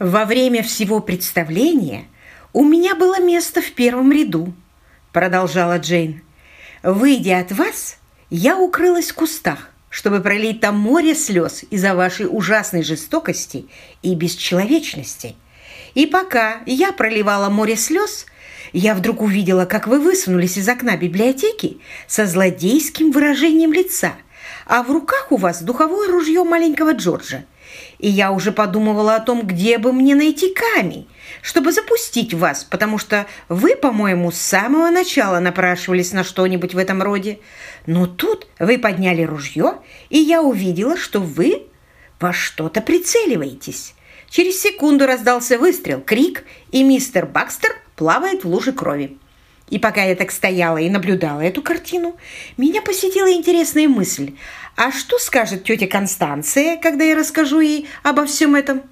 Во время всего представления у меня было место в первом ряду, продолжала Джейн. Выйдя от вас, я укрылась в кустах, чтобы пролить там море слез из-за вашей ужасной жестокости и бесчеловечности. И пока я проливала море слез, я вдруг увидела, как вы высунулись из окна библиотеки со злодейским выражением лица, а в руках у вас духовое ружье маленького Джорджа – и я уже подумывала о том, где бы мне найти камень, чтобы запустить вас, потому что вы, по-моему, с самого начала напрашивались на что-нибудь в этом роде. Но тут вы подняли ружье, и я увидела, что вы во что-то прицеливаетесь. Через секунду раздался выстрел, крик, и мистер Бакстер плавает в луже крови. И пока я так стояла и наблюдала эту картину, меня посетила интересная мысль. А что скажет тетя Констанция, когда я расскажу ей обо всем этом?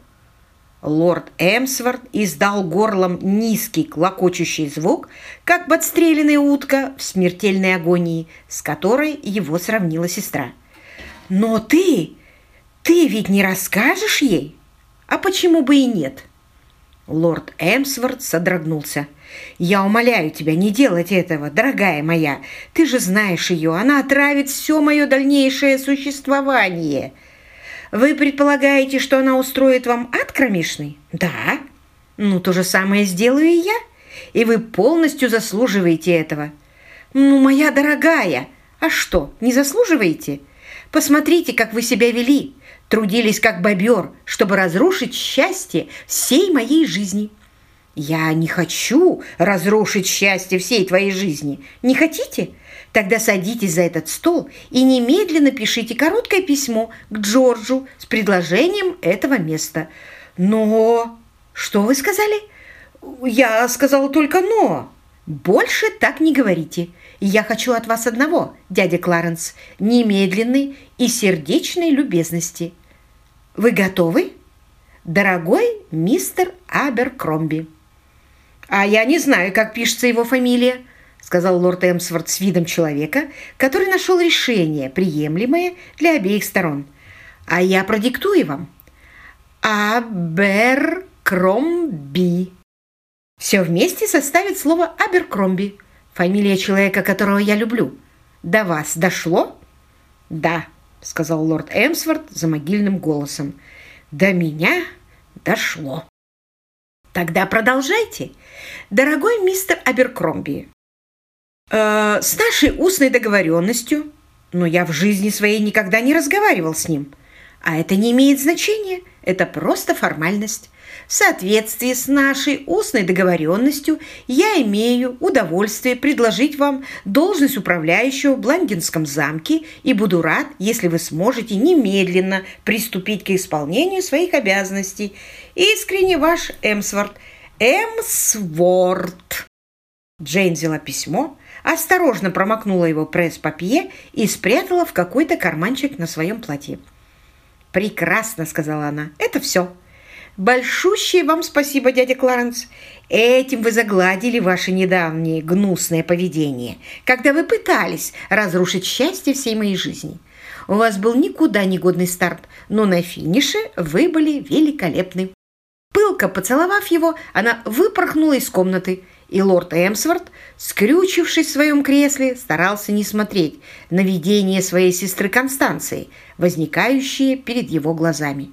Лорд Эмсворт издал горлом низкий клокочущий звук, как подстреленная утка в смертельной агонии, с которой его сравнила сестра. «Но ты, ты ведь не расскажешь ей? А почему бы и нет?» Лорд Эмсворт содрогнулся. Я умоляю тебя не делать этого, дорогая моя. Ты же знаешь ее, она отравит все мое дальнейшее существование. Вы предполагаете, что она устроит вам ад кромешный? Да. Ну, то же самое сделаю и я. И вы полностью заслуживаете этого. Ну, моя дорогая, а что, не заслуживаете? Посмотрите, как вы себя вели. Трудились как бобер, чтобы разрушить счастье всей моей жизни. «Я не хочу разрушить счастье всей твоей жизни. Не хотите? Тогда садитесь за этот стол и немедленно пишите короткое письмо к Джорджу с предложением этого места. Но... Что вы сказали? Я сказала только «но». Больше так не говорите. Я хочу от вас одного, дядя Кларенс, немедленной и сердечной любезности. Вы готовы? Дорогой мистер Аберкромби. «А я не знаю, как пишется его фамилия», – сказал лорд Эмсворт с видом человека, который нашел решение, приемлемое для обеих сторон. «А я продиктую вам». «Аберкромби». Все вместе составит слово «Аберкромби», фамилия человека, которого я люблю. «До вас дошло?» «Да», – сказал лорд Эмсворт за могильным голосом. «До меня дошло». Тогда продолжайте. Дорогой мистер Аберкромби, э, с нашей устной договоренностью, но я в жизни своей никогда не разговаривал с ним, а это не имеет значения, это просто формальность. В соответствии с нашей устной договоренностью я имею удовольствие предложить вам должность управляющего в Блондинском замке и буду рад, если вы сможете немедленно приступить к исполнению своих обязанностей. Искренне ваш Эмсворт. Эмсворт. Джейн взяла письмо, осторожно промокнула его пресс-папье и спрятала в какой-то карманчик на своем платье. «Прекрасно», — сказала она, — «это все». Большущее вам спасибо, дядя Кларенс. Этим вы загладили ваше недавнее гнусное поведение, когда вы пытались разрушить счастье всей моей жизни. У вас был никуда негодный старт, но на финише вы были великолепны. Пылко поцеловав его, она выпорхнула из комнаты, и лорд Эмсворт, скрючившись в своем кресле, старался не смотреть на видение своей сестры Констанции, возникающие перед его глазами.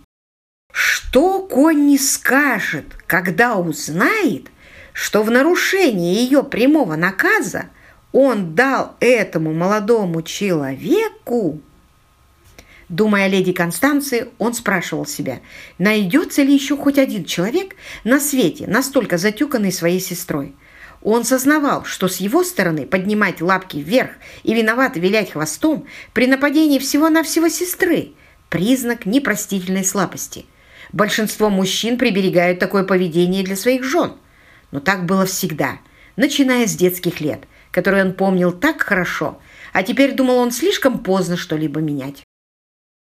Что Конни скажет, когда узнает, что в нарушении ее прямого наказа он дал этому молодому человеку? Думая о леди Констанции, он спрашивал себя, найдется ли еще хоть один человек на свете, настолько затюканный своей сестрой. Он сознавал, что с его стороны поднимать лапки вверх и виновато вилять хвостом при нападении всего-навсего сестры – признак непростительной слабости – Большинство мужчин приберегают такое поведение для своих жен. Но так было всегда, начиная с детских лет, которые он помнил так хорошо, а теперь думал он слишком поздно что-либо менять.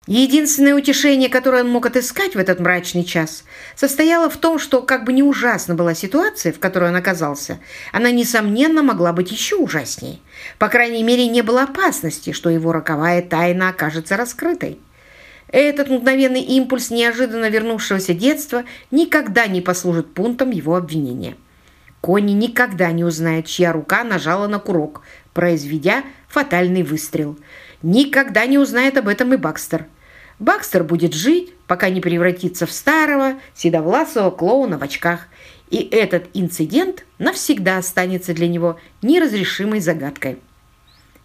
Единственное утешение, которое он мог отыскать в этот мрачный час, состояло в том, что, как бы не ужасна была ситуация, в которой он оказался, она, несомненно, могла быть еще ужаснее. По крайней мере, не было опасности, что его роковая тайна окажется раскрытой. Этот мгновенный импульс неожиданно вернувшегося детства никогда не послужит пунктом его обвинения. Кони никогда не узнает, чья рука нажала на курок, произведя фатальный выстрел. Никогда не узнает об этом и Бакстер. Бакстер будет жить, пока не превратится в старого, седовласого клоуна в очках. И этот инцидент навсегда останется для него неразрешимой загадкой.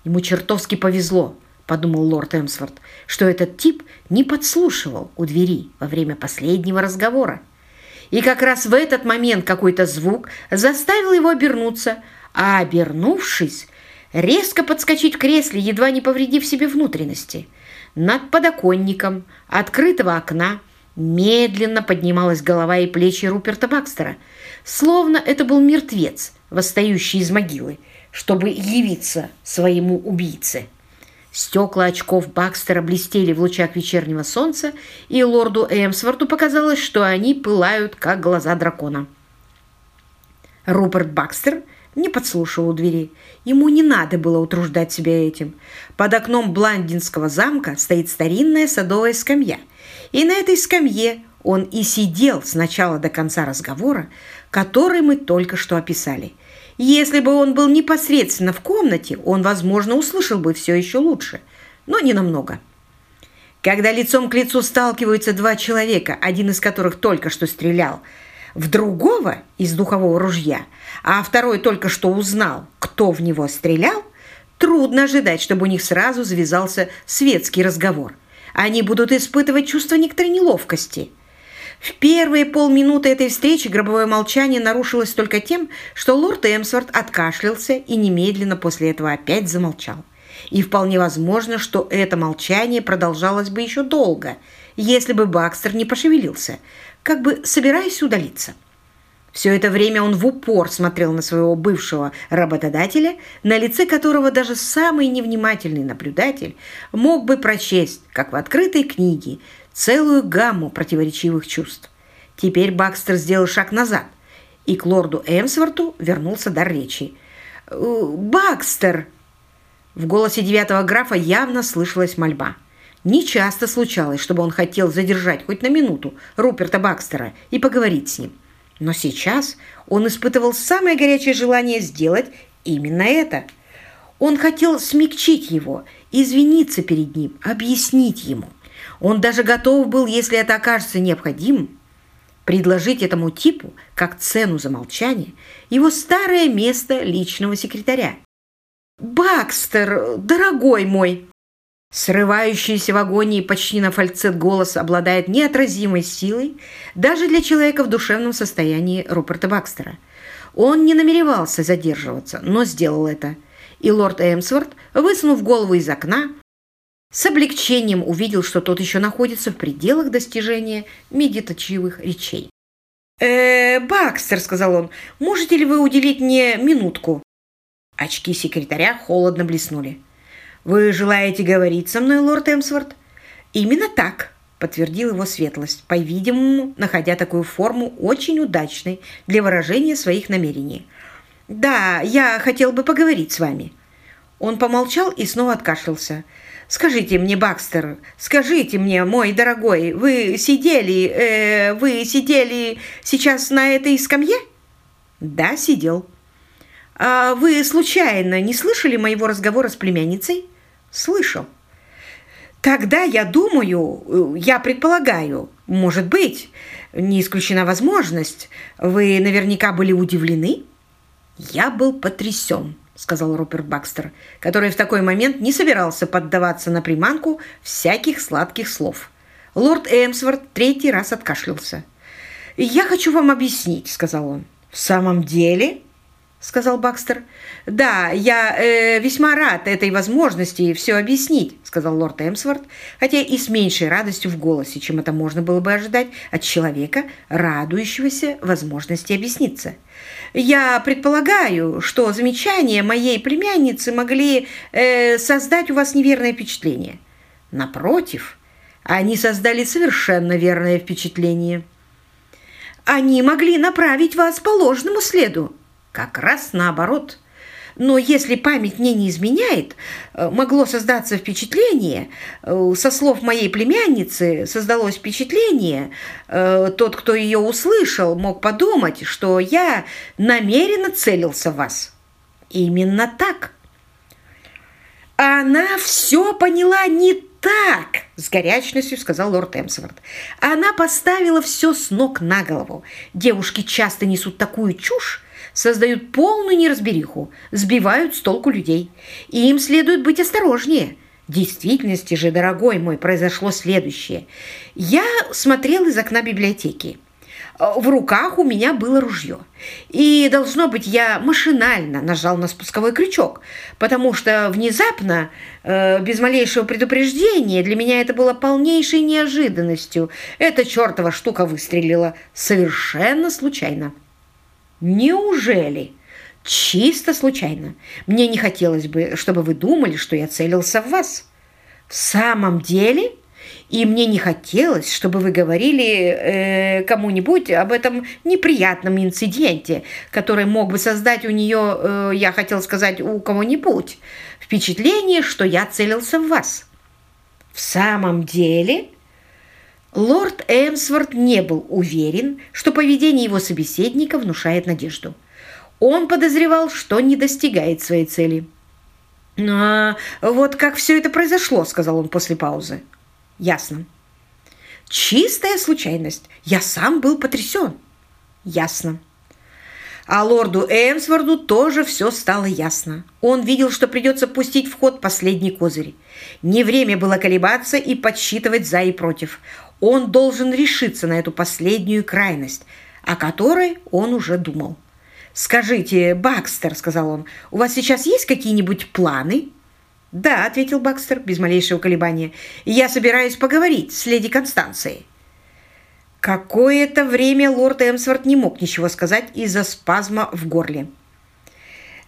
Ему чертовски повезло – подумал лорд Эмсворт, что этот тип не подслушивал у двери во время последнего разговора. И как раз в этот момент какой-то звук заставил его обернуться, а обернувшись, резко подскочить в кресле, едва не повредив себе внутренности. Над подоконником открытого окна медленно поднималась голова и плечи Руперта Бакстера, словно это был мертвец, восстающий из могилы, чтобы явиться своему убийце. Стекла очков Бакстера блестели в лучах вечернего солнца, и лорду Эмсворту показалось, что они пылают, как глаза дракона. Руперт Бакстер не подслушивал у двери. Ему не надо было утруждать себя этим. Под окном Бландинского замка стоит старинная садовая скамья. И на этой скамье он и сидел с начала до конца разговора, который мы только что описали – если бы он был непосредственно в комнате, он, возможно, услышал бы все еще лучше, но не намного. Когда лицом к лицу сталкиваются два человека, один из которых только что стрелял в другого из духового ружья, а второй только что узнал, кто в него стрелял, трудно ожидать, чтобы у них сразу завязался светский разговор. Они будут испытывать чувство некоторой неловкости – в Первые полминуты этой встречи гробовое молчание нарушилось только тем, что лорд Эмсворт откашлялся и немедленно после этого опять замолчал. И вполне возможно, что это молчание продолжалось бы еще долго, если бы Бакстер не пошевелился, как бы собираясь удалиться. Все это время он в упор смотрел на своего бывшего работодателя, на лице которого даже самый невнимательный наблюдатель мог бы прочесть, как в открытой книге, целую гамму противоречивых чувств. Теперь Бакстер сделал шаг назад, и к лорду Эмсворту вернулся дар речи. «Э, «Бакстер!» В голосе девятого графа явно слышалась мольба. Не часто случалось, чтобы он хотел задержать хоть на минуту Руперта Бакстера и поговорить с ним. Но сейчас он испытывал самое горячее желание сделать именно это. Он хотел смягчить его, извиниться перед ним, объяснить ему. Он даже готов был, если это окажется необходимым, предложить этому типу, как цену за молчание, его старое место личного секретаря. «Бакстер, дорогой мой!» Срывающийся в агонии почти на фальцет голос обладает неотразимой силой даже для человека в душевном состоянии Роберта Бакстера. Он не намеревался задерживаться, но сделал это. И лорд Эмсворт, высунув голову из окна, с облегчением увидел, что тот еще находится в пределах достижения медитативных речей. «Э, Бакстер», — сказал он, — «можете ли вы уделить мне минутку?» Очки секретаря холодно блеснули. «Вы желаете говорить со мной, лорд Эмсворт?» «Именно так», — подтвердил его светлость, по-видимому, находя такую форму очень удачной для выражения своих намерений. «Да, я хотел бы поговорить с вами». Он помолчал и снова откашлялся. Скажите мне, Бакстер, скажите мне, мой дорогой, вы сидели, э, вы сидели сейчас на этой скамье? Да, сидел. А вы случайно не слышали моего разговора с племянницей? Слышал. Тогда я думаю, я предполагаю, может быть, не исключена возможность, вы наверняка были удивлены? Я был потрясен сказал Руперт Бакстер, который в такой момент не собирался поддаваться на приманку всяких сладких слов. Лорд Эмсворт третий раз откашлялся. «Я хочу вам объяснить», — сказал он. «В самом деле?» сказал Бакстер. «Да, я э, весьма рад этой возможности все объяснить», сказал лорд Эмсворт, хотя и с меньшей радостью в голосе, чем это можно было бы ожидать от человека, радующегося возможности объясниться. «Я предполагаю, что замечания моей племянницы могли э, создать у вас неверное впечатление. Напротив, они создали совершенно верное впечатление». «Они могли направить вас по ложному следу», как раз наоборот. Но если память мне не изменяет, э, могло создаться впечатление, э, со слов моей племянницы создалось впечатление, э, тот, кто ее услышал, мог подумать, что я намеренно целился в вас. Именно так. Она все поняла не так, с горячностью сказал лорд Эмсворт. Она поставила все с ног на голову. Девушки часто несут такую чушь, создают полную неразбериху, сбивают с толку людей. И им следует быть осторожнее. В действительности же, дорогой мой, произошло следующее. Я смотрел из окна библиотеки. В руках у меня было ружье. И, должно быть, я машинально нажал на спусковой крючок, потому что внезапно, э, без малейшего предупреждения, для меня это было полнейшей неожиданностью. Эта чертова штука выстрелила совершенно случайно. Неужели? Чисто случайно. Мне не хотелось бы, чтобы вы думали, что я целился в вас. В самом деле? И мне не хотелось, чтобы вы говорили э, кому-нибудь об этом неприятном инциденте, который мог бы создать у нее, э, я хотел сказать, у кого-нибудь впечатление, что я целился в вас. В самом деле... Лорд Эмсворт не был уверен, что поведение его собеседника внушает надежду. Он подозревал, что не достигает своей цели. «А вот как все это произошло», — сказал он после паузы. «Ясно». «Чистая случайность. Я сам был потрясен». «Ясно». А лорду Эмсворду тоже все стало ясно. Он видел, что придется пустить в ход последний козырь. Не время было колебаться и подсчитывать за и против. Он должен решиться на эту последнюю крайность, о которой он уже думал. «Скажите, Бакстер», — сказал он, — «у вас сейчас есть какие-нибудь планы?» «Да», — ответил Бакстер без малейшего колебания, — «я собираюсь поговорить с леди Констанцией». Какое-то время лорд Эмсворт не мог ничего сказать из-за спазма в горле.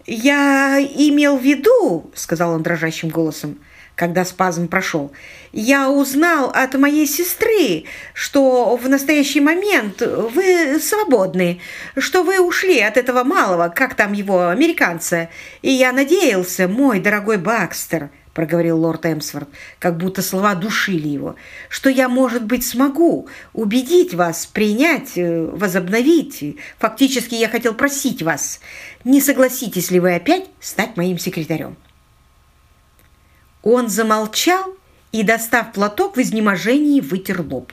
«Я имел в виду», — сказал он дрожащим голосом, — когда спазм прошел. Я узнал от моей сестры, что в настоящий момент вы свободны, что вы ушли от этого малого, как там его, американца. И я надеялся, мой дорогой Бакстер, проговорил лорд Эмсворт, как будто слова душили его, что я, может быть, смогу убедить вас принять, э, возобновить. Фактически я хотел просить вас, не согласитесь ли вы опять стать моим секретарем. Он замолчал и, достав платок, в изнеможении вытер лоб.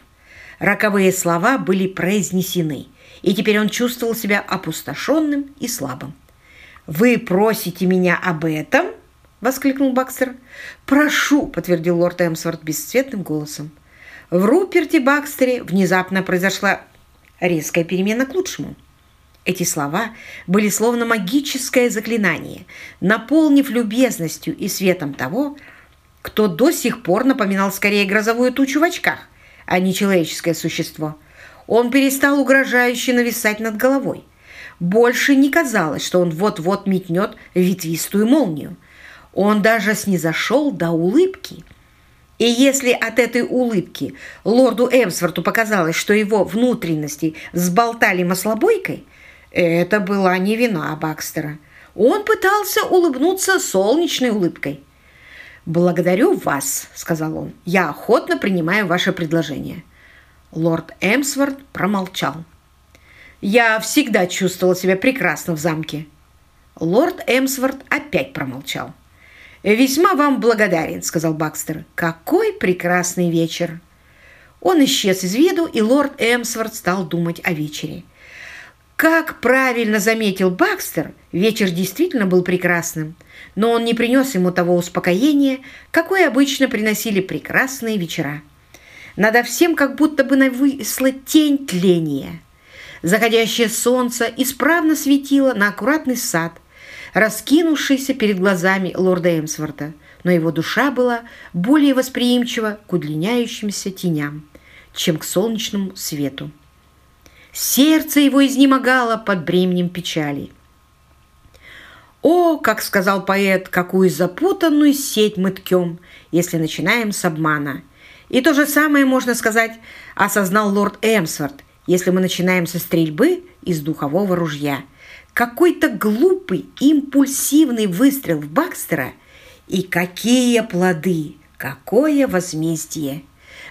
Роковые слова были произнесены, и теперь он чувствовал себя опустошенным и слабым. «Вы просите меня об этом?» – воскликнул Бакстер. «Прошу», – подтвердил лорд Эмсворт бесцветным голосом. В Руперте Бакстере внезапно произошла резкая перемена к лучшему. Эти слова были словно магическое заклинание, наполнив любезностью и светом того, кто до сих пор напоминал скорее грозовую тучу в очках, а не человеческое существо. Он перестал угрожающе нависать над головой. Больше не казалось, что он вот-вот метнет ветвистую молнию. Он даже снизошел до улыбки. И если от этой улыбки лорду Эмсворту показалось, что его внутренности сболтали маслобойкой, это была не вина Бакстера. Он пытался улыбнуться солнечной улыбкой благодарю вас», — сказал он. «Я охотно принимаю ваше предложение». Лорд Эмсворт промолчал. «Я всегда чувствовал себя прекрасно в замке». Лорд Эмсворт опять промолчал. «Весьма вам благодарен», — сказал Бакстер. «Какой прекрасный вечер!» Он исчез из виду, и лорд Эмсворт стал думать о вечере. Как правильно заметил Бакстер, вечер действительно был прекрасным, но он не принес ему того успокоения, какое обычно приносили прекрасные вечера. Надо всем как будто бы навысла тень тления. Заходящее солнце исправно светило на аккуратный сад, раскинувшийся перед глазами лорда Эмсворта, но его душа была более восприимчива к удлиняющимся теням, чем к солнечному свету. Сердце его изнемогало под бременем печали. «О, как сказал поэт, какую запутанную сеть мы ткем, если начинаем с обмана!» И то же самое, можно сказать, осознал лорд Эмсворт, если мы начинаем со стрельбы из духового ружья. Какой-то глупый, импульсивный выстрел в Бакстера, и какие плоды, какое возмездие!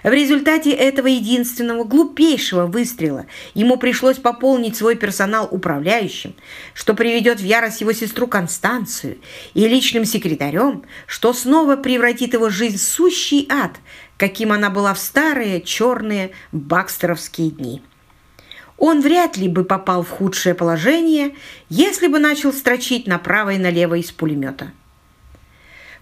В результате этого единственного глупейшего выстрела ему пришлось пополнить свой персонал управляющим, что приведет в ярость его сестру Констанцию и личным секретарем, что снова превратит его жизнь в сущий ад, каким она была в старые черные бакстеровские дни. Он вряд ли бы попал в худшее положение, если бы начал строчить направо и налево из пулемета.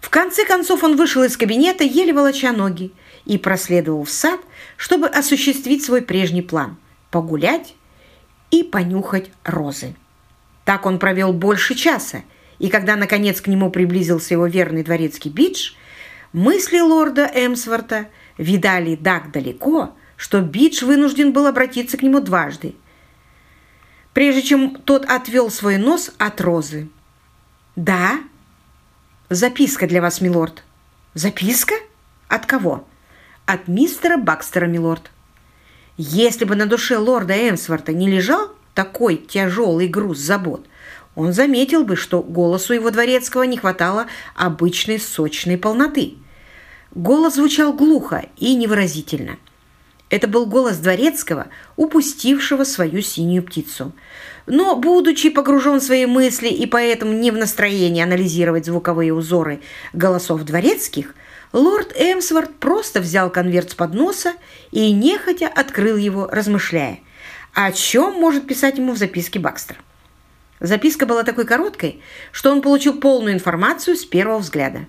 В конце концов он вышел из кабинета, еле волоча ноги, и проследовал в сад, чтобы осуществить свой прежний план – погулять и понюхать розы. Так он провел больше часа, и когда, наконец, к нему приблизился его верный дворецкий Бидж, мысли лорда Эмсворта видали так далеко, что Бидж вынужден был обратиться к нему дважды, прежде чем тот отвел свой нос от розы. «Да?» «Записка для вас, милорд». «Записка? От кого?» от мистера Бакстера, милорд. Если бы на душе лорда Эмсворта не лежал такой тяжелый груз забот, он заметил бы, что голосу его дворецкого не хватало обычной сочной полноты. Голос звучал глухо и невыразительно. Это был голос дворецкого, упустившего свою синюю птицу. Но, будучи погружен в свои мысли и поэтому не в настроении анализировать звуковые узоры голосов дворецких, Лорд Эмсворт просто взял конверт с подноса и нехотя открыл его, размышляя, о чем может писать ему в записке Бакстер. Записка была такой короткой, что он получил полную информацию с первого взгляда.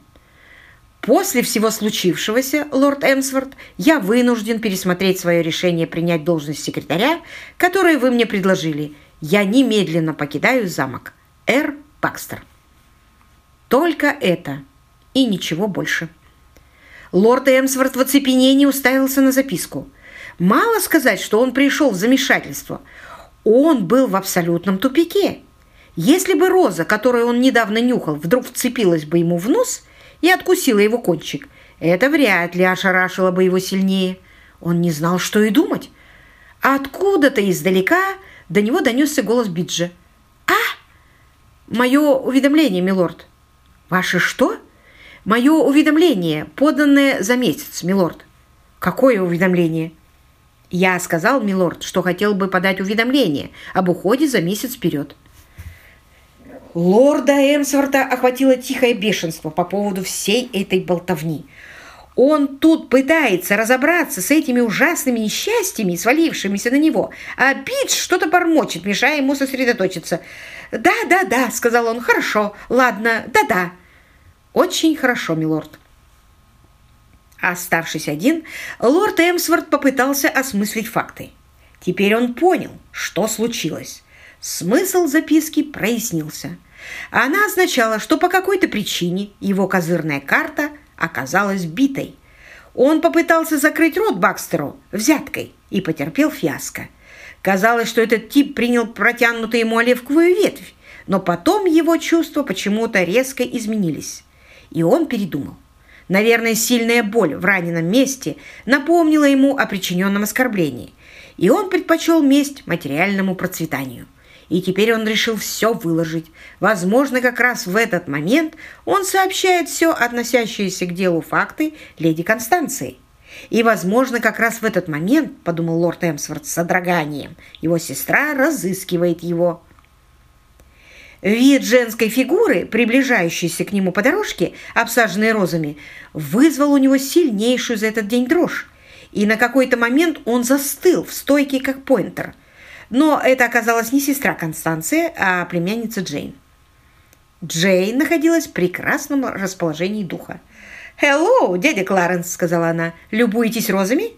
После всего случившегося, лорд Эмсворт, я вынужден пересмотреть свое решение принять должность секретаря, которое вы мне предложили. Я немедленно покидаю замок. Р. Бакстер. Только это и ничего больше. Лорд Эмсворт в оцепенении уставился на записку. Мало сказать, что он пришел в замешательство. Он был в абсолютном тупике. Если бы роза, которую он недавно нюхал, вдруг вцепилась бы ему в нос и откусила его кончик, это вряд ли ошарашило бы его сильнее. Он не знал, что и думать. А Откуда-то издалека до него донесся голос Биджа. «А! Мое уведомление, милорд!» «Ваше что?» «Мое уведомление, поданное за месяц, милорд». «Какое уведомление?» «Я сказал, милорд, что хотел бы подать уведомление об уходе за месяц вперед». Лорда Эмсворта охватило тихое бешенство по поводу всей этой болтовни. Он тут пытается разобраться с этими ужасными несчастьями, свалившимися на него, а Бидж что-то бормочет, мешая ему сосредоточиться. «Да, да, Очень хорошо, милорд. Оставшись один, лорд Эмсворт попытался осмыслить факты. Теперь он понял, что случилось. Смысл записки прояснился. Она означала, что по какой-то причине его козырная карта оказалась битой. Он попытался закрыть рот Бакстеру взяткой и потерпел фиаско. Казалось, что этот тип принял протянутую ему оливковую ветвь, но потом его чувства почему-то резко изменились и он передумал. Наверное, сильная боль в раненом месте напомнила ему о причиненном оскорблении, и он предпочел месть материальному процветанию. И теперь он решил все выложить. Возможно, как раз в этот момент он сообщает все относящиеся к делу факты леди Констанции. И, возможно, как раз в этот момент, подумал лорд Эмсворт с содроганием, его сестра разыскивает его. Вид женской фигуры, приближающейся к нему по дорожке, обсаженной розами, вызвал у него сильнейшую за этот день дрожь, и на какой-то момент он застыл в стойке, как поинтер. Но это оказалась не сестра Констанции, а племянница Джейн. Джейн находилась в прекрасном расположении духа. «Хеллоу, дядя Кларенс», — сказала она, — «любуетесь розами?»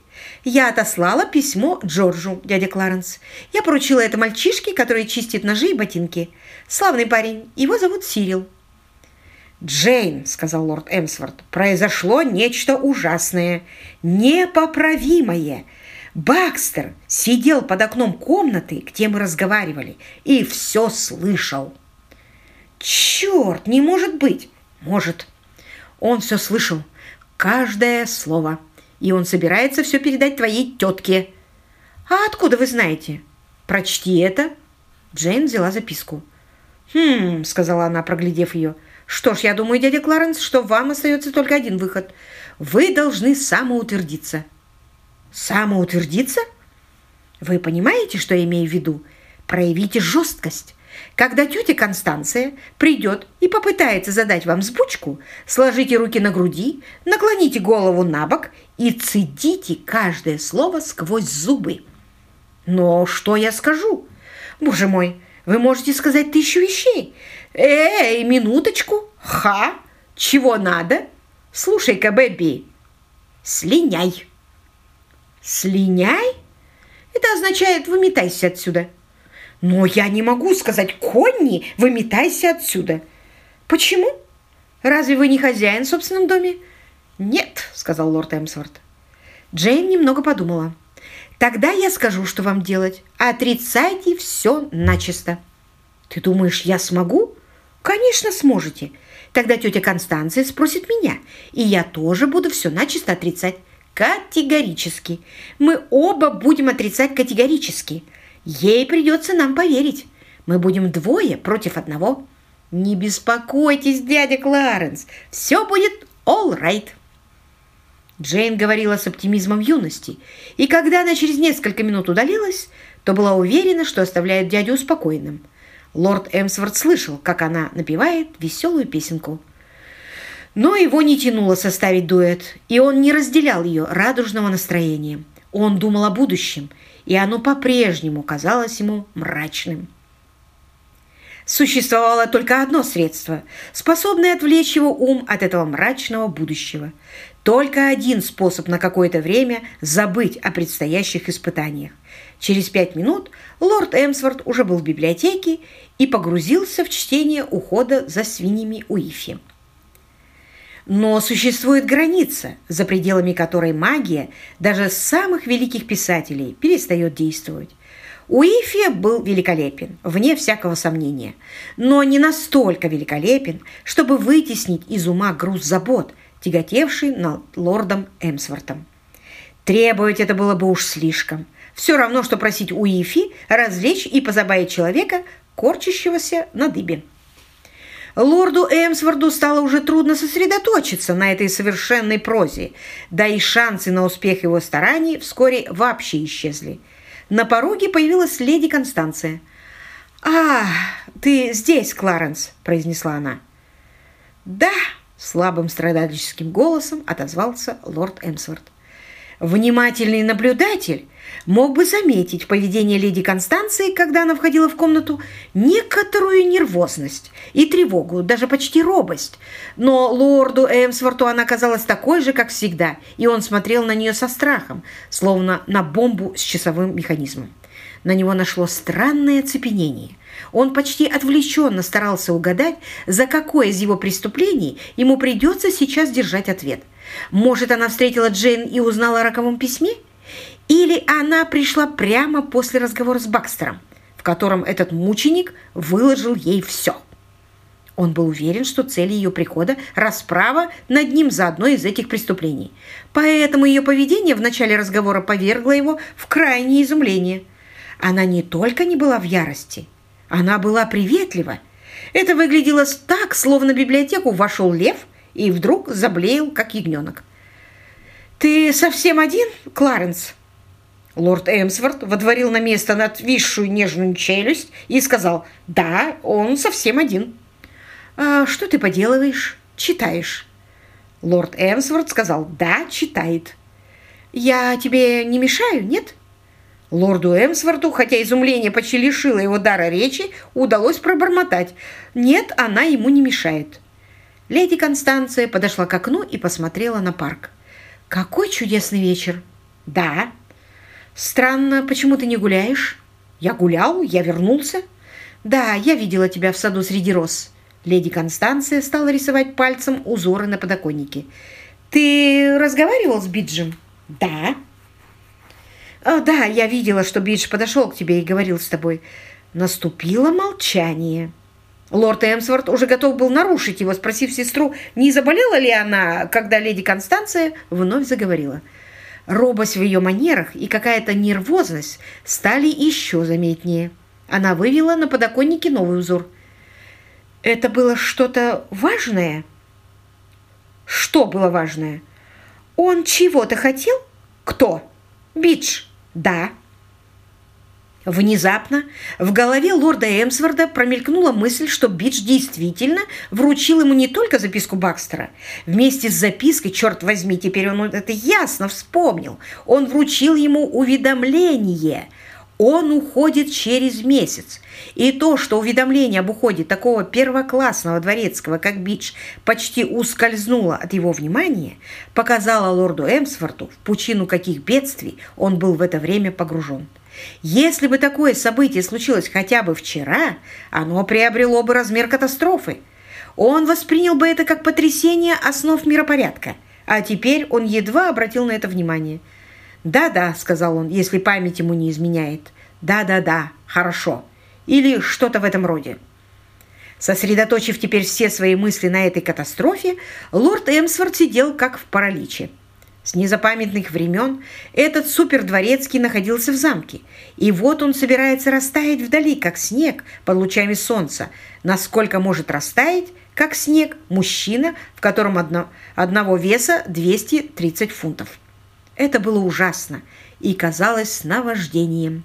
Я отослала письмо Джорджу, дядя Кларенс. Я поручила это мальчишке, который чистит ножи и ботинки. Славный парень. Его зовут Сирил». «Джейн», — сказал лорд Эмсворт, — «произошло нечто ужасное, непоправимое. Бакстер сидел под окном комнаты, где мы разговаривали, и все слышал». «Черт, не может быть!» «Может». Он все слышал, каждое слово, и он собирается все передать твоей тетке. «А откуда вы знаете?» «Прочти это». Джейн взяла записку. «Хм», — сказала она, проглядев ее. «Что ж, я думаю, дядя Кларенс, что вам остается только один выход. Вы должны самоутвердиться». «Самоутвердиться?» «Вы понимаете, что я имею в виду? Проявите жесткость. Когда тетя Констанция придет и попытается задать вам сбучку, сложите руки на груди, наклоните голову на бок и цедите каждое слово Вы можете сказать тысячу вещей. Эй, минуточку. Ха. Чего надо? Слушай-ка, Бэби. Слиняй. Слиняй? Это означает «выметайся отсюда». Но я не могу сказать «Конни, выметайся отсюда». Почему? Разве вы не хозяин в собственном доме? Нет, сказал лорд Эмсворт. Джейн немного подумала. Тогда я скажу, что вам делать. Отрицайте все начисто. Ты думаешь, я смогу? Конечно, сможете. Тогда тетя Констанция спросит меня, и я тоже буду все начисто отрицать. Категорически. Мы оба будем отрицать категорически. Ей придется нам поверить. Мы будем двое против одного. Не беспокойтесь, дядя Кларенс. Все будет all right. Джейн говорила с оптимизмом юности, и когда она через несколько минут удалилась, то была уверена, что оставляет дядю спокойным. Лорд Эмсворт слышал, как она напевает веселую песенку. Но его не тянуло составить дуэт, и он не разделял ее радужного настроения. Он думал о будущем, и оно по-прежнему казалось ему мрачным. Существовало только одно средство, способное отвлечь его ум от этого мрачного будущего только один способ на какое-то время забыть о предстоящих испытаниях. Через пять минут лорд Эмсворт уже был в библиотеке и погрузился в чтение ухода за свиньями Уифи. Но существует граница, за пределами которой магия даже самых великих писателей перестает действовать. Уифи был великолепен, вне всякого сомнения, но не настолько великолепен, чтобы вытеснить из ума груз забот – тяготевший над лордом Эмсвортом. Требовать это было бы уж слишком. Все равно, что просить у Ифи развлечь и позабавить человека, корчащегося на дыбе. Лорду Эмсворду стало уже трудно сосредоточиться на этой совершенной прозе, да и шансы на успех его стараний вскоре вообще исчезли. На пороге появилась леди Констанция. «А, ты здесь, Кларенс», – произнесла она. «Да», слабым страдальческим голосом отозвался лорд Эмсворт. Внимательный наблюдатель мог бы заметить в поведении леди Констанции, когда она входила в комнату, некоторую нервозность и тревогу, даже почти робость. Но лорду Эмсворту она казалась такой же, как всегда, и он смотрел на нее со страхом, словно на бомбу с часовым механизмом. На него нашло странное цепенение. Он почти отвлеченно старался угадать, за какое из его преступлений ему придется сейчас держать ответ. Может, она встретила Джейн и узнала о роковом письме? Или она пришла прямо после разговора с Бакстером, в котором этот мученик выложил ей все? Он был уверен, что цель ее прихода – расправа над ним за одно из этих преступлений. Поэтому ее поведение в начале разговора повергло его в крайнее изумление. Она не только не была в ярости – она была приветлива. Это выглядело так, словно в библиотеку вошел лев и вдруг заблеял, как ягненок. «Ты совсем один, Кларенс?» Лорд Эмсворт водворил на место надвисшую нежную челюсть и сказал, «Да, он совсем один». «А что ты поделываешь? Читаешь?» Лорд Эмсворт сказал, «Да, читает». «Я тебе не мешаю, нет?» Лорду Эмсворту, хотя изумление почти лишило его дара речи, удалось пробормотать. Нет, она ему не мешает. Леди Констанция подошла к окну и посмотрела на парк. «Какой чудесный вечер!» «Да». «Странно, почему ты не гуляешь?» «Я гулял, я вернулся». «Да, я видела тебя в саду среди роз». Леди Констанция стала рисовать пальцем узоры на подоконнике. «Ты разговаривал с Биджем?» «Да». «О, «А, да, я видела, что Бидж подошел к тебе и говорил с тобой». Наступило молчание. Лорд Эмсворт уже готов был нарушить его, спросив сестру, не заболела ли она, когда леди Констанция вновь заговорила. Робость в ее манерах и какая-то нервозность стали еще заметнее. Она вывела на подоконнике новый узор. «Это было что-то важное?» «Что было важное?» «Он чего-то хотел?» «Кто?» «Бидж!» «Да». Внезапно в голове лорда Эмсворда промелькнула мысль, что Бидж действительно вручил ему не только записку Бакстера. Вместе с запиской, черт возьми, теперь он это ясно вспомнил, он вручил ему уведомление – он уходит через месяц. И то, что уведомление об уходе такого первоклассного дворецкого, как Бич, почти ускользнуло от его внимания, показало лорду Эмсфорту, в пучину каких бедствий он был в это время погружен. Если бы такое событие случилось хотя бы вчера, оно приобрело бы размер катастрофы. Он воспринял бы это как потрясение основ миропорядка, а теперь он едва обратил на это внимание – «Да, да», — сказал он, если память ему не изменяет. «Да, да, да, хорошо». Или что-то в этом роде. Сосредоточив теперь все свои мысли на этой катастрофе, лорд Эмсворт сидел как в параличе. С незапамятных времен этот супердворецкий находился в замке, и вот он собирается растаять вдали, как снег под лучами солнца, насколько может растаять, как снег, мужчина, в котором одно, одного веса 230 фунтов. Это было ужасно и казалось наваждением.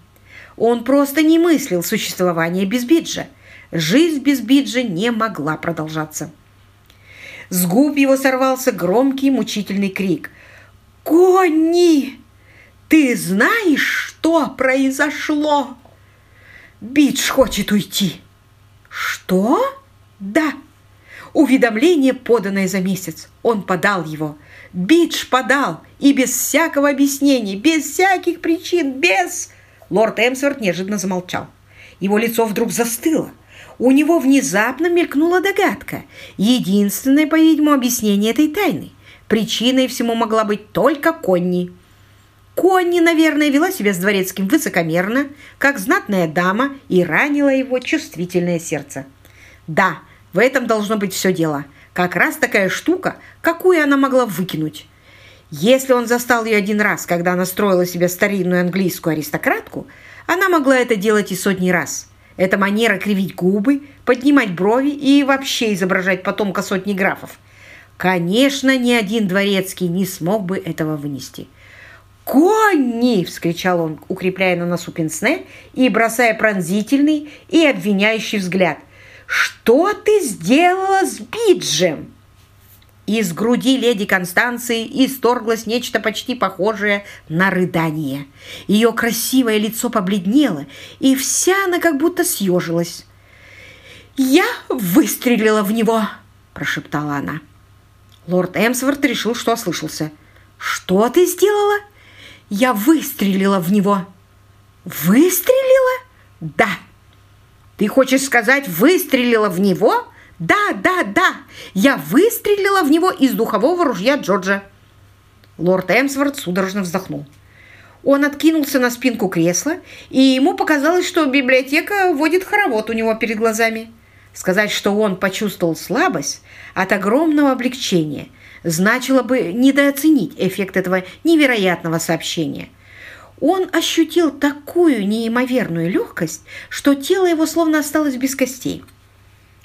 Он просто не мыслил существования без Биджа. Жизнь без Биджа не могла продолжаться. С губ его сорвался громкий мучительный крик. «Конни! Ты знаешь, что произошло?» «Бидж хочет уйти!» «Что?» «Да!» Уведомление, поданное за месяц. Он подал его – бич подал, и без всякого объяснения, без всяких причин, без...» Лорд Эмсворт неожиданно замолчал. Его лицо вдруг застыло. У него внезапно мелькнула догадка. Единственное, по-видимому, объяснение этой тайны. Причиной всему могла быть только Конни. Конни, наверное, вела себя с дворецким высокомерно, как знатная дама, и ранила его чувствительное сердце. Да, в этом должно быть все дело. Как раз такая штука, какую она могла выкинуть. Если он застал ее один раз, когда она строила себе старинную английскую аристократку, она могла это делать и сотни раз. Эта манера кривить губы, поднимать брови и вообще изображать потомка сотни графов. Конечно, ни один дворецкий не смог бы этого вынести. Конни! – вскричал он, укрепляя на носу пенсне и бросая пронзительный и обвиняющий взгляд – что ты сделала с Биджем? Из груди леди Констанции исторглось нечто почти похожее на рыдание. Ее красивое лицо побледнело, и вся она как будто съежилась. «Я выстрелила в него!» – прошептала она. Лорд Эмсворт решил, что ослышался. «Что ты сделала?» «Я выстрелила в него!» «Выстрелила?» «Да!» Ты хочешь сказать, выстрелила в него? Да, да, да, я выстрелила в него из духового ружья Джорджа. Лорд Эмсворт судорожно вздохнул. Он откинулся на спинку кресла, и ему показалось, что библиотека водит хоровод у него перед глазами. Сказать, что он почувствовал слабость от огромного облегчения, значило бы недооценить эффект этого невероятного сообщения – он ощутил такую неимоверную легкость, что тело его словно осталось без костей.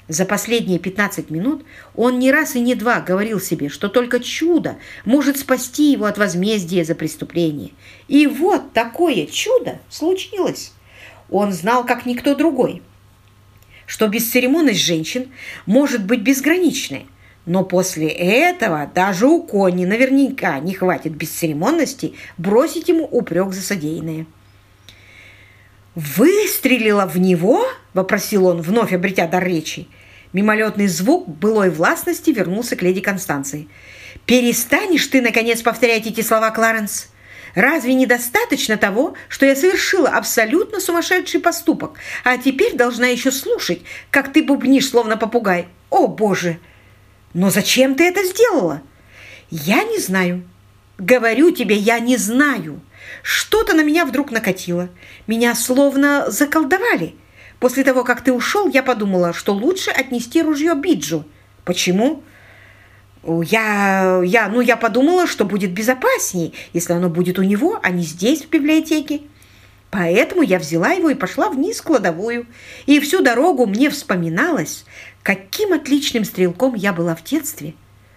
За последние 15 минут он не раз и не два говорил себе, что только чудо может спасти его от возмездия за преступление. И вот такое чудо случилось. Он знал, как никто другой, что бесцеремонность женщин может быть безграничной – но после этого даже у Кони наверняка не хватит бесцеремонности бросить ему упрек за содеянное. «Выстрелила в него?» – вопросил он, вновь обретя дар речи. Мимолетный звук былой властности вернулся к леди Констанции. «Перестанешь ты, наконец, повторять эти слова, Кларенс? Разве недостаточно того, что я совершила абсолютно сумасшедший поступок, а теперь должна еще слушать, как ты бубнишь, словно попугай? О, Боже!» Но зачем ты это сделала? Я не знаю. Говорю тебе, я не знаю. Что-то на меня вдруг накатило. Меня словно заколдовали. После того, как ты ушел, я подумала, что лучше отнести ружье Биджу. Почему? Я, я, ну, я подумала, что будет безопасней, если оно будет у него, а не здесь, в библиотеке. Поэтому я взяла его и пошла вниз в кладовую. И всю дорогу мне вспоминалось, каким отличным стрелком я была в детстве.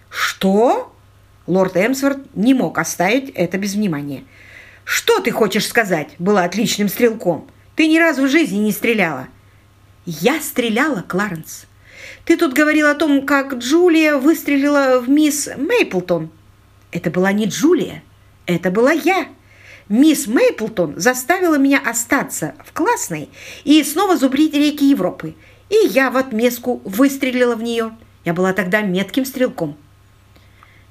Что? Лорд Эмсворт не мог оставить это без внимания. Что ты хочешь сказать, была отличным стрелком? Ты ни разу в жизни не стреляла. Я стреляла, Кларенс. Ты тут говорил о том, как Джулия выстрелила в мисс Мейплтон. Это была не Джулия, это была я. Мисс Мейплтон заставила меня остаться в классной и снова зубрить реки Европы – и я в отместку выстрелила в нее. Я была тогда метким стрелком.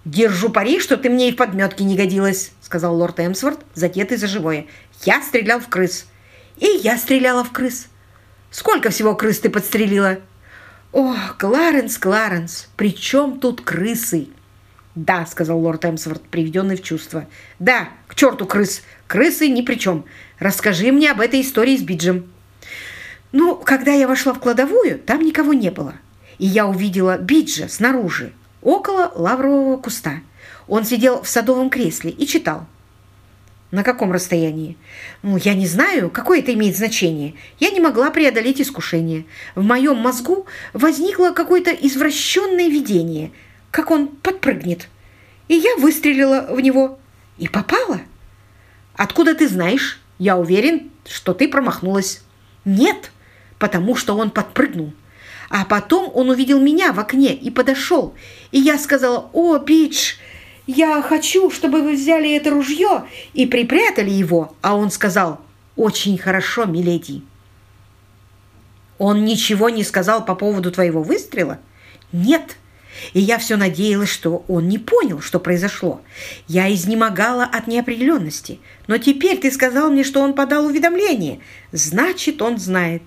«Держу пари, что ты мне и в подметке не годилась», — сказал лорд Эмсворт, задетый за живое. «Я стрелял в крыс». «И я стреляла в крыс». «Сколько всего крыс ты подстрелила?» «О, Кларенс, Кларенс, при чем тут крысы?» «Да», — сказал лорд Эмсворт, приведенный в чувство. «Да, к черту крыс! Крысы ни при чем! Расскажи мне об этой истории с Биджем!» Ну, когда я вошла в кладовую, там никого не было. И я увидела Биджа снаружи, около лаврового куста. Он сидел в садовом кресле и читал. На каком расстоянии? Ну, я не знаю, какое это имеет значение. Я не могла преодолеть искушение. В моем мозгу возникло какое-то извращенное видение, как он подпрыгнет. И я выстрелила в него и попала. Откуда ты знаешь? Я уверен, что ты промахнулась. Нет, потому что он подпрыгнул. А потом он увидел меня в окне и подошел. И я сказала, «О, Бидж, я хочу, чтобы вы взяли это ружье и припрятали его». А он сказал, «Очень хорошо, миледи». Он ничего не сказал по поводу твоего выстрела? Нет. И я все надеялась, что он не понял, что произошло. Я изнемогала от неопределенности. Но теперь ты сказал мне, что он подал уведомление. Значит, он знает.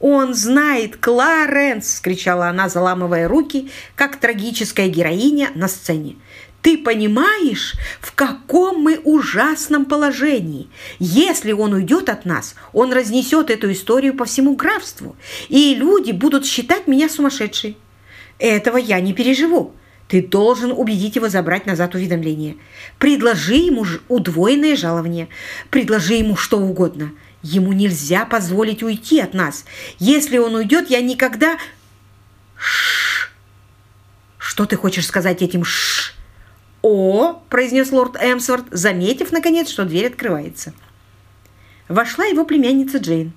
Он знает, Кларенс!» – кричала она, заламывая руки, как трагическая героиня на сцене. «Ты понимаешь, в каком мы ужасном положении? Если он уйдет от нас, он разнесет эту историю по всему графству, и люди будут считать меня сумасшедшей. Этого я не переживу. Ты должен убедить его забрать назад уведомление. Предложи ему удвоенное жалование. Предложи ему что угодно. Ему нельзя позволить уйти от нас. Если он уйдет, я никогда... Шш. Что ты хочешь сказать этим шш? О, произнес лорд Эмсворт, заметив, наконец, что дверь открывается. Вошла его племянница Джейн.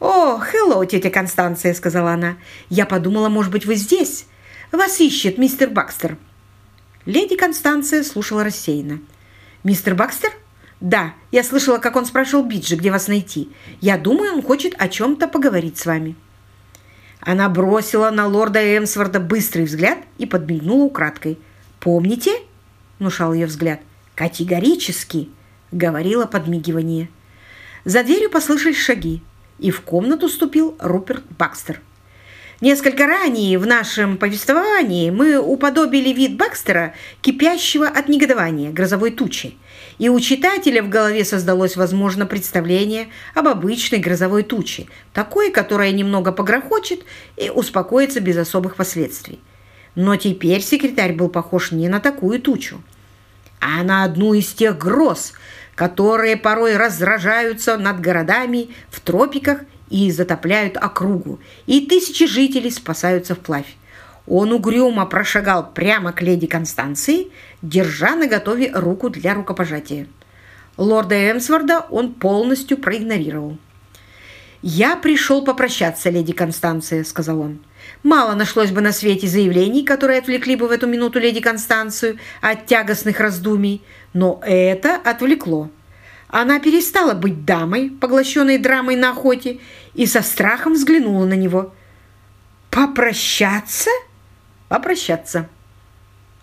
«О, хелло, тетя Констанция», — сказала она. «Я подумала, может быть, вы здесь? Вас ищет мистер Бакстер». Леди Констанция слушала рассеянно. Да, я слышала, как он спрашивал Биджи, где вас найти. Я думаю, он хочет о чем-то поговорить с вами». Она бросила на лорда Эмсворда быстрый взгляд и подмигнула украдкой. «Помните?» – внушал ее взгляд. «Категорически!» – говорила подмигивание. За дверью послышались шаги, и в комнату вступил Руперт Бакстер. Несколько ранее в нашем повествовании мы уподобили вид Бакстера, кипящего от негодования грозовой тучи и у читателя в голове создалось, возможно, представление об обычной грозовой туче, такой, которая немного погрохочет и успокоится без особых последствий. Но теперь секретарь был похож не на такую тучу, а на одну из тех гроз, которые порой разражаются над городами в тропиках и затопляют округу, и тысячи жителей спасаются вплавь. Он угрюмо прошагал прямо к леди Констанции, держа на готове руку для рукопожатия. Лорда Эмсворда он полностью проигнорировал. «Я пришел попрощаться, леди Констанция», — сказал он. «Мало нашлось бы на свете заявлений, которые отвлекли бы в эту минуту леди Констанцию от тягостных раздумий, но это отвлекло. Она перестала быть дамой, поглощенной драмой на охоте, и со страхом взглянула на него». «Попрощаться?» попрощаться.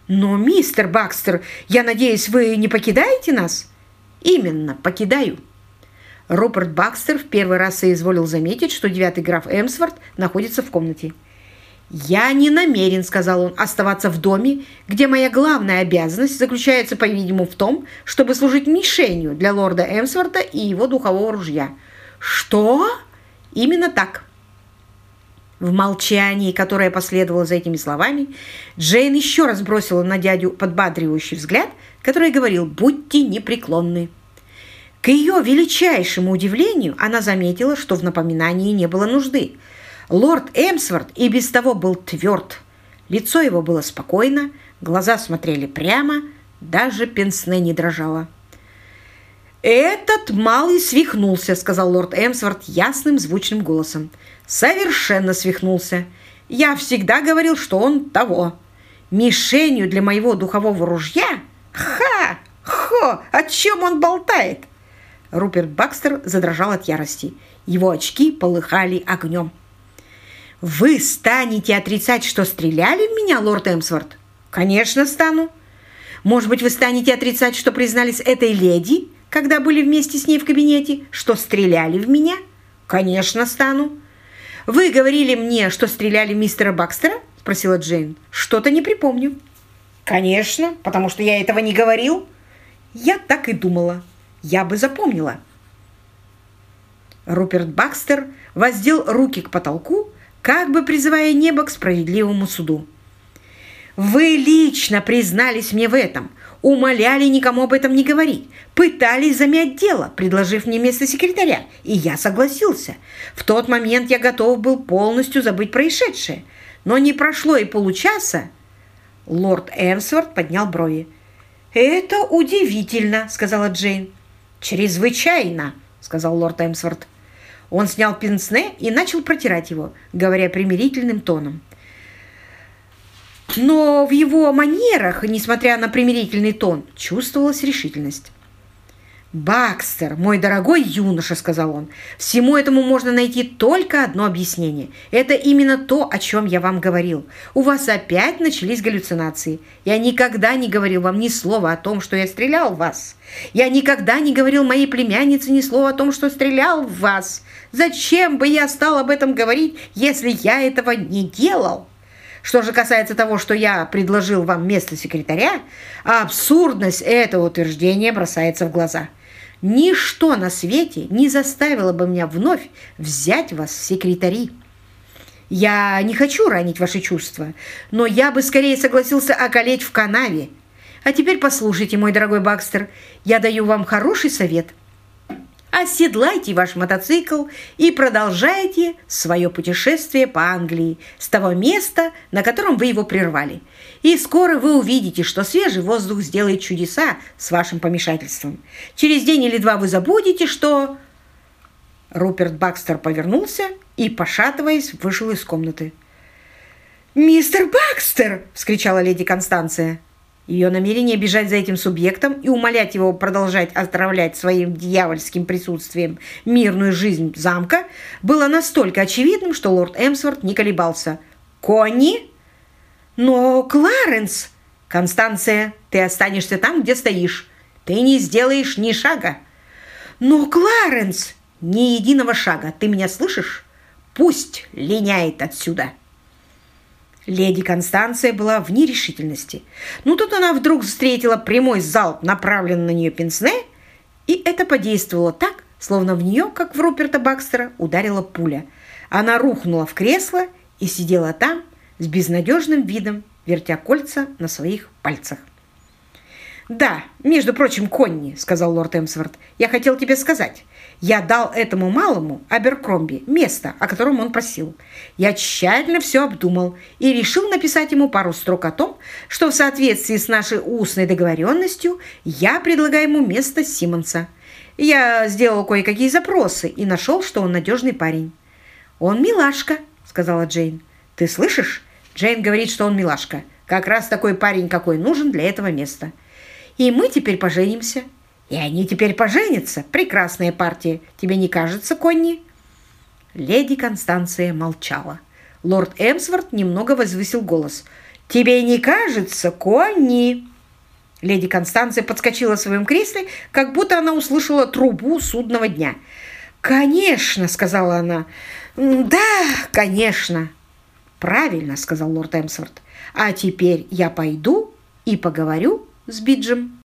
«Но, мистер Бакстер, я надеюсь, вы не покидаете нас?» «Именно, покидаю». Роберт Бакстер в первый раз соизволил заметить, что девятый граф Эмсворт находится в комнате. «Я не намерен», — сказал он, — «оставаться в доме, где моя главная обязанность заключается, по-видимому, в том, чтобы служить мишенью для лорда Эмсворта и его духового ружья». «Что?» «Именно так» в молчании, которое последовало за этими словами, Джейн еще раз бросила на дядю подбадривающий взгляд, который говорил «Будьте непреклонны». К ее величайшему удивлению она заметила, что в напоминании не было нужды. Лорд Эмсворт и без того был тверд. Лицо его было спокойно, глаза смотрели прямо, даже пенсне не дрожало. «Этот малый свихнулся», — сказал лорд Эмсворт ясным звучным голосом. «Совершенно свихнулся. Я всегда говорил, что он того. Мишенью для моего духового ружья? Ха! Хо! О чем он болтает?» Руперт Бакстер задрожал от ярости. Его очки полыхали огнем. «Вы станете отрицать, что стреляли в меня, лорд Эмсворт?» «Конечно, стану. Может быть, вы станете отрицать, что признались этой леди?» когда были вместе с ней в Вы говорили мне, что стреляли мистера Бакстера? Спросила Джейн. Что-то не припомню. Конечно, потому что я этого не говорил. Я так и думала. Я бы запомнила. Руперт Бакстер воздел руки к потолку, как бы призывая небо к справедливому суду. Вы лично признались мне в этом, умоляли никому об этом не говорить, пытались замять дело, предложив мне место секретаря, и я согласился. В тот момент я готов был полностью забыть происшедшее, но не прошло и получаса. Лорд Эмсворт поднял брови. «Это удивительно», — сказала Джейн. «Чрезвычайно», — сказал лорд Эмсворт. Он снял пенсне и начал протирать его, говоря примирительным тоном но в его манерах, несмотря на примирительный тон, чувствовалась решительность. «Бакстер, мой дорогой юноша», — сказал он, — «всему этому можно найти только одно объяснение. Это именно то, о чем я вам говорил. У вас опять начались галлюцинации. Я никогда не говорил вам ни слова о том, что я стрелял в вас. Я никогда не говорил моей племяннице ни слова о том, что стрелял в вас. Зачем бы я стал об этом говорить, если я этого не делал?» Что же касается того, что я предложил вам место секретаря, абсурдность этого утверждения бросается в глаза. Ничто на свете не заставило бы меня вновь взять вас в секретари. Я не хочу ранить ваши чувства, но я бы скорее согласился околеть в канаве. А теперь послушайте, мой дорогой Бакстер, я даю вам хороший совет – оседлайте ваш мотоцикл и продолжайте свое путешествие по Англии с того места, на котором вы его прервали. И скоро вы увидите, что свежий воздух сделает чудеса с вашим помешательством. Через день или два вы забудете, что... Руперт Бакстер повернулся и, пошатываясь, вышел из комнаты. «Мистер Бакстер!» – вскричала леди Констанция. Ее намерение бежать за этим субъектом и умолять его продолжать отравлять своим дьявольским присутствием мирную жизнь замка было настолько очевидным, что лорд Эмсворт не колебался. «Конни?» «Но, Кларенс!» «Констанция, ты останешься там, где стоишь. Ты не сделаешь ни шага». «Но, Кларенс!» «Ни единого шага. Ты меня слышишь? Пусть линяет отсюда!» Леди Констанция была в нерешительности. Но тут она вдруг встретила прямой залп, направленный на нее пенсне, и это подействовало так, словно в нее, как в Руперта Бакстера, ударила пуля. Она рухнула в кресло и сидела там с безнадежным видом, вертя кольца на своих пальцах. «Да, между прочим, Конни», — сказал лорд Эмсворт, — «я хотел тебе сказать. Я дал этому малому, Аберкромби, место, о котором он просил. Я тщательно все обдумал и решил написать ему пару строк о том, что в соответствии с нашей устной договоренностью я предлагаю ему место Симмонса. Я сделал кое-какие запросы и нашел, что он надежный парень. «Он милашка», — сказала Джейн. «Ты слышишь? Джейн говорит, что он милашка. Как раз такой парень, какой нужен для этого места. И мы теперь поженимся». И они теперь поженятся. Прекрасная партия. Тебе не кажется, Конни?» Леди Констанция молчала. Лорд Эмсворт немного возвысил голос. «Тебе не кажется, Конни?» Леди Констанция подскочила в своем кресле, как будто она услышала трубу судного дня. «Конечно!» — сказала она. «Да, конечно!» «Правильно!» — сказал лорд Эмсворт. «А теперь я пойду и поговорю с Биджем».